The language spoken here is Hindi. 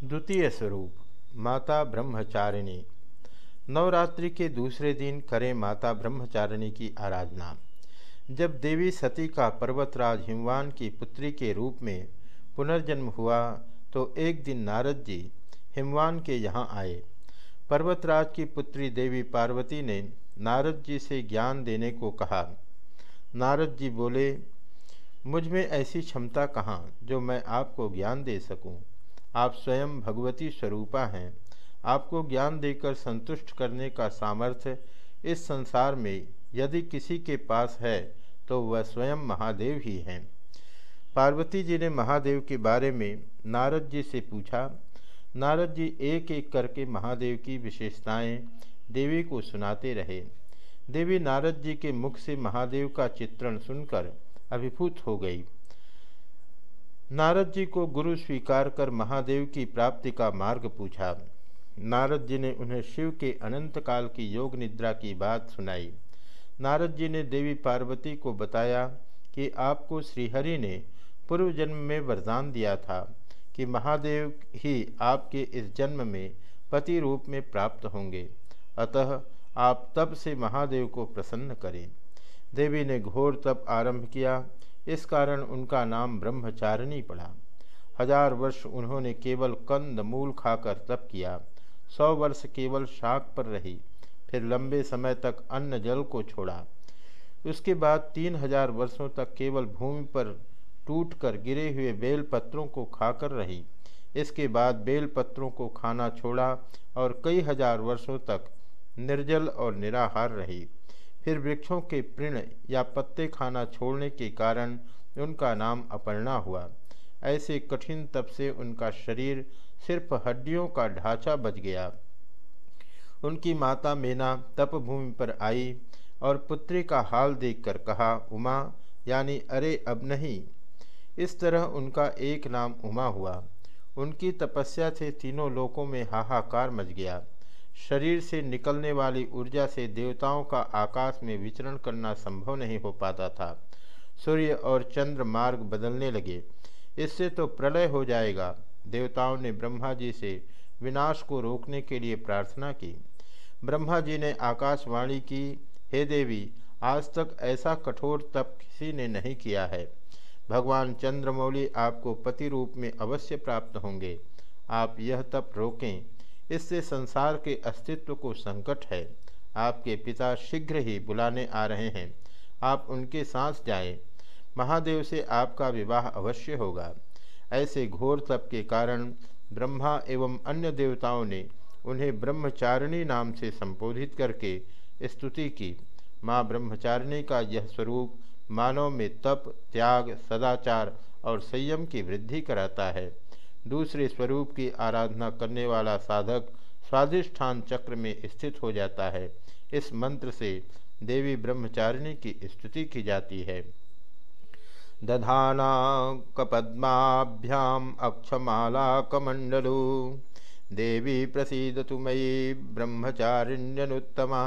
द्वितीय स्वरूप, माता ब्रह्मचारिणी। नवरात्रि के दूसरे दिन करें माता ब्रह्मचारिणी की आराधना। जब देवी सती का पर्वतराज हिमवान की पुत्री के रूप में पुनर्जन्म हुआ तो एक दिन नारद जी हिमवान के यहाँ आए। पर्वतराज की पुत्री देवी पार्वती ने नारद जी से ज्ञान देने को कहा। नारद जी बोले, मुझमें ऐसी क्षमता कहाँ जो मैं आपको ज्ञान दे सकूँ? आप स्वयं भगवती स्वरूपा हैं। आपको ज्ञान देकर संतुष्ट करने का सामर्थ्य इस संसार में यदि किसी के पास है तो वह स्वयं महादेव ही हैं। पार्वती जी ने महादेव के बारे में नारद जी से पूछा। नारद जी एक एक करके महादेव की विशेषताएँ देवी को सुनाते रहे। देवी नारद जी के मुख से महादेव का चित्रण सुनकर अभिभूत हो गई। नारद जी को गुरु स्वीकार कर महादेव की प्राप्ति का मार्ग पूछा। नारद जी ने उन्हें शिव के अनंत काल की योग निद्रा की बात सुनाई। नारद जी ने देवी पार्वती को बताया कि आपको श्रीहरि ने पूर्व जन्म में वरदान दिया था कि महादेव ही आपके इस जन्म में पति रूप में प्राप्त होंगे। अतः आप तब से महादेव को प्रसन्न करें। देवी ने घोर तप आरंभ किया इस कारण उनका नाम ब्रह्मचारिणी पड़ा। हज़ार वर्ष उन्होंने केवल कंद मूल खाकर तप किया। सौ वर्ष केवल शाक पर रही, फिर लंबे समय तक अन्न जल को छोड़ा। उसके बाद तीन हज़ार वर्षों तक केवल भूमि पर टूटकर गिरे हुए बेल पत्रों को खाकर रही। इसके बाद बेल पत्रों को खाना छोड़ा और कई हज़ार वर्षों तक निर्जल और निराहार रही। फिर वृक्षों के प्रण या पत्ते खाना छोड़ने के कारण उनका नाम अपर्णा हुआ। ऐसे कठिन तप से उनका शरीर सिर्फ़ हड्डियों का ढांचा बच गया। उनकी माता मीना तपभूमि पर आई और पुत्री का हाल देखकर कहा, उमा, यानी अरे अब नहीं इस तरह उनका एक नाम उमा हुआ। उनकी तपस्या से तीनों लोकों में हाहाकार मच गया। शरीर से निकलने वाली ऊर्जा से देवताओं का आकाश में विचरण करना संभव नहीं हो पाता था। सूर्य और चंद्र मार्ग बदलने लगे। इससे तो प्रलय हो जाएगा। देवताओं ने ब्रह्मा जी से विनाश को रोकने के लिए प्रार्थना की। ब्रह्मा जी ने आकाशवाणी की, हे देवी, आज तक ऐसा कठोर तप किसी ने नहीं किया है। भगवान चंद्रमौली आपको पति रूप में अवश्य प्राप्त होंगे। आप यह तप रोकें। इससे संसार के अस्तित्व को संकट है। आपके पिता शीघ्र ही बुलाने आ रहे हैं। आप उनके सांस जाएँ। महादेव से आपका विवाह अवश्य होगा। ऐसे घोर तप के कारण ब्रह्मा एवं अन्य देवताओं ने उन्हें ब्रह्मचारिणी नाम से संबोधित करके स्तुति की। माँ ब्रह्मचारिणी का यह स्वरूप मानव में तप, त्याग, सदाचार और संयम की वृद्धि कराता है। दूसरे स्वरूप की आराधना करने वाला साधक स्वाधिष्ठान चक्र में स्थित हो जाता है। इस मंत्र से देवी ब्रह्मचारिणी की स्तुति की जाती है। दधाना कपद्माभ्याम अक्षमाला कमंडलु। देवी प्रसीद मयि ब्रह्मचारिण्यनुत्तमा।